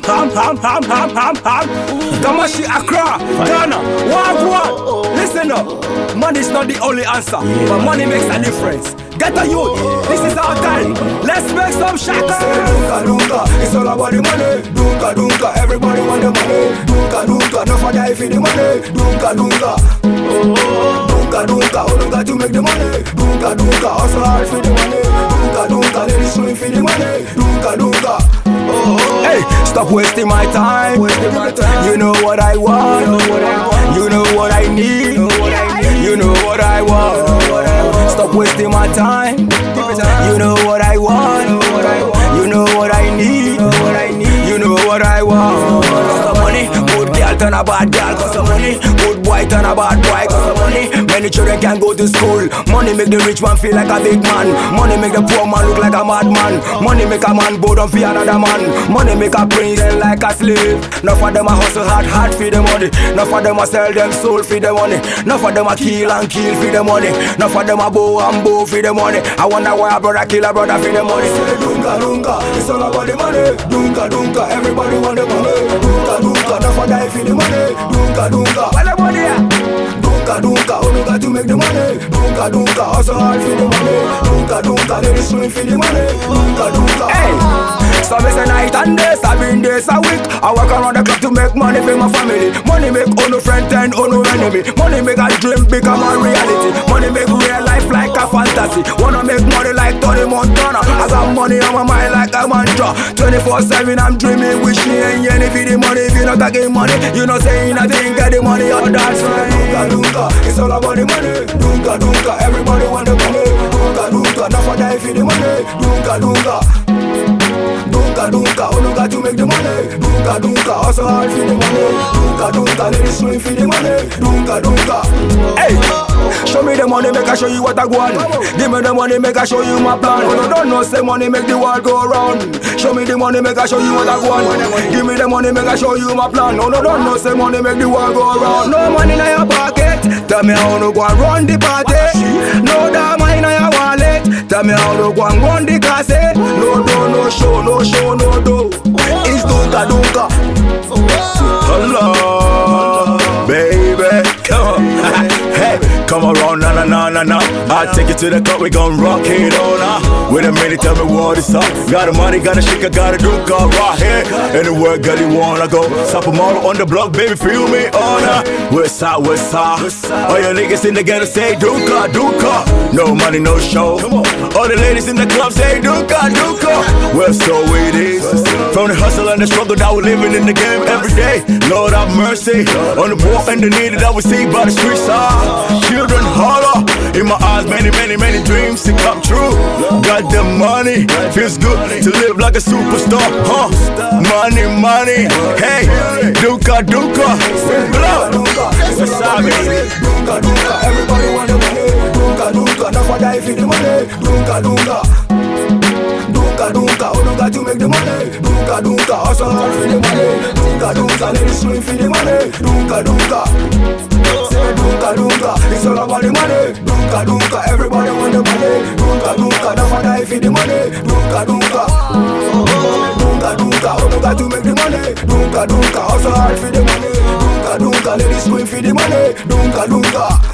ham, ham, ham, ham, ham, ham, ham. Damashi Accra, Ghana, Wagwan. Oh, oh, oh. Listen up, money's not the only answer, but money makes a difference. Get a youth, this is our time. Let's make some shaka. Dunka dunka, it's all about the money. Dunka dunka, everybody want the money. Dunka dunka, no for die for the money. Dunka dunka, dunka dunka, all you got to make the money. Dunka dunka, hustle hard for the money. Dunka dunka, ladies swing for the money. Dunka dunka. Hey, stop wasting my time. You know what I want. You know what I need. You know what I want. Stop wasting my time. You know what I want. You know what I need. You know what I want. The money, girl turn a bad girl. Cause the money, good boy turn a bad boy. Cause the money, many children can go to school. Money make the rich man feel like a big man. Money make the poor man look like a madman. Money make a man bow down for another man. Money make a prince then like a slave. Enough of them a hustle hard, hard for the money. Enough of them a sell them soul for the money. Enough of them a kill and kill for the money. Enough of them a bow and bow for the money. I wonder why a brother kill a brother for the money. Say dunka dunka, it's all about the money. Dunka dunka, everybody want the money. For die for the money. Dunka dunka. The money at? Dunka dunka, all you got to make the money. Dunka dunka, hustle hard for the money. Dunka dunka, ladies swing for the money. Dunka dunka. Hey, so me say night and day, seven days a week. I work around the clock to make money for my family. Money make all no friend and all no enemy. Money make a dream become a reality. Money make real life like a fantasy. Wanna make money like Tony Montana. Got money on my mind like a mantra. 24/7 I'm dreaming, wishing and yearning for the money. If you not taking money, you not saying nothing. Get the money, oh that's right. dunka, it's all about the money. Dunka dunka, everybody want the money. Dunka dunka, no for die for the money. Dunka dunka. Dunka dunka, oh, all you got to make the money. Dunka dunka, hustle hard for the money. Dunka dunka, ladies swing for the money. Dunka dunka. Hey, show me the money, make I show you what I want. Give me the money, make I show you my plan. Oh, no, don't know, say money make the world go round. Show me the money, make I show you what I want. Give me the money, make I show you my plan. Oh, no, don't know, say money make the world go round. No money in your pocket, tell me how to go and run the party. No damn in your wallet, tell me how to go and run the cassette. No do, no show, no show, no do. It's dunka dunka. I take you to the club, we gon' rock it on. Uh. Wait a minute, tell me what it's up. Got the money, got the shit, I got a do car right here. Anywhere, girl, you wanna go. Stop a model on the block, baby, feel me on. Uh. West side, west side. All your niggas in the ghetto say Duka, Duka. No money, no show. All the ladies in the club say Duka, Duka. Well, so it is. From the hustle and the struggle that we're living in the game every day. Lord have mercy on the poor and the needy that we see by the street side. Children holler. In my eyes, many, many, many dreams to come true. Got the money, feels good to live like a superstar, huh? Money, money, hey, Duka, Duka, all about the money. Dunka dunka, everybody want the money. Dunka dunka, oh, no for die for the money. Dunka dunka. Dunka dunka, all you got to make the money. Dunka dunka, hustle hard for the money. Dunka dunka, ladies swing for the money. Dunka dunka. Dunka it's all about the money. Dunka dunka, everybody want the money. Dunka dunka, no for die the money. Dunka dunka. Dunka dunka, all oh you got to make the money. Dunka dunka, hustle hard for the money. Dunka dunka, ladies swing for the money. Dunka dunka.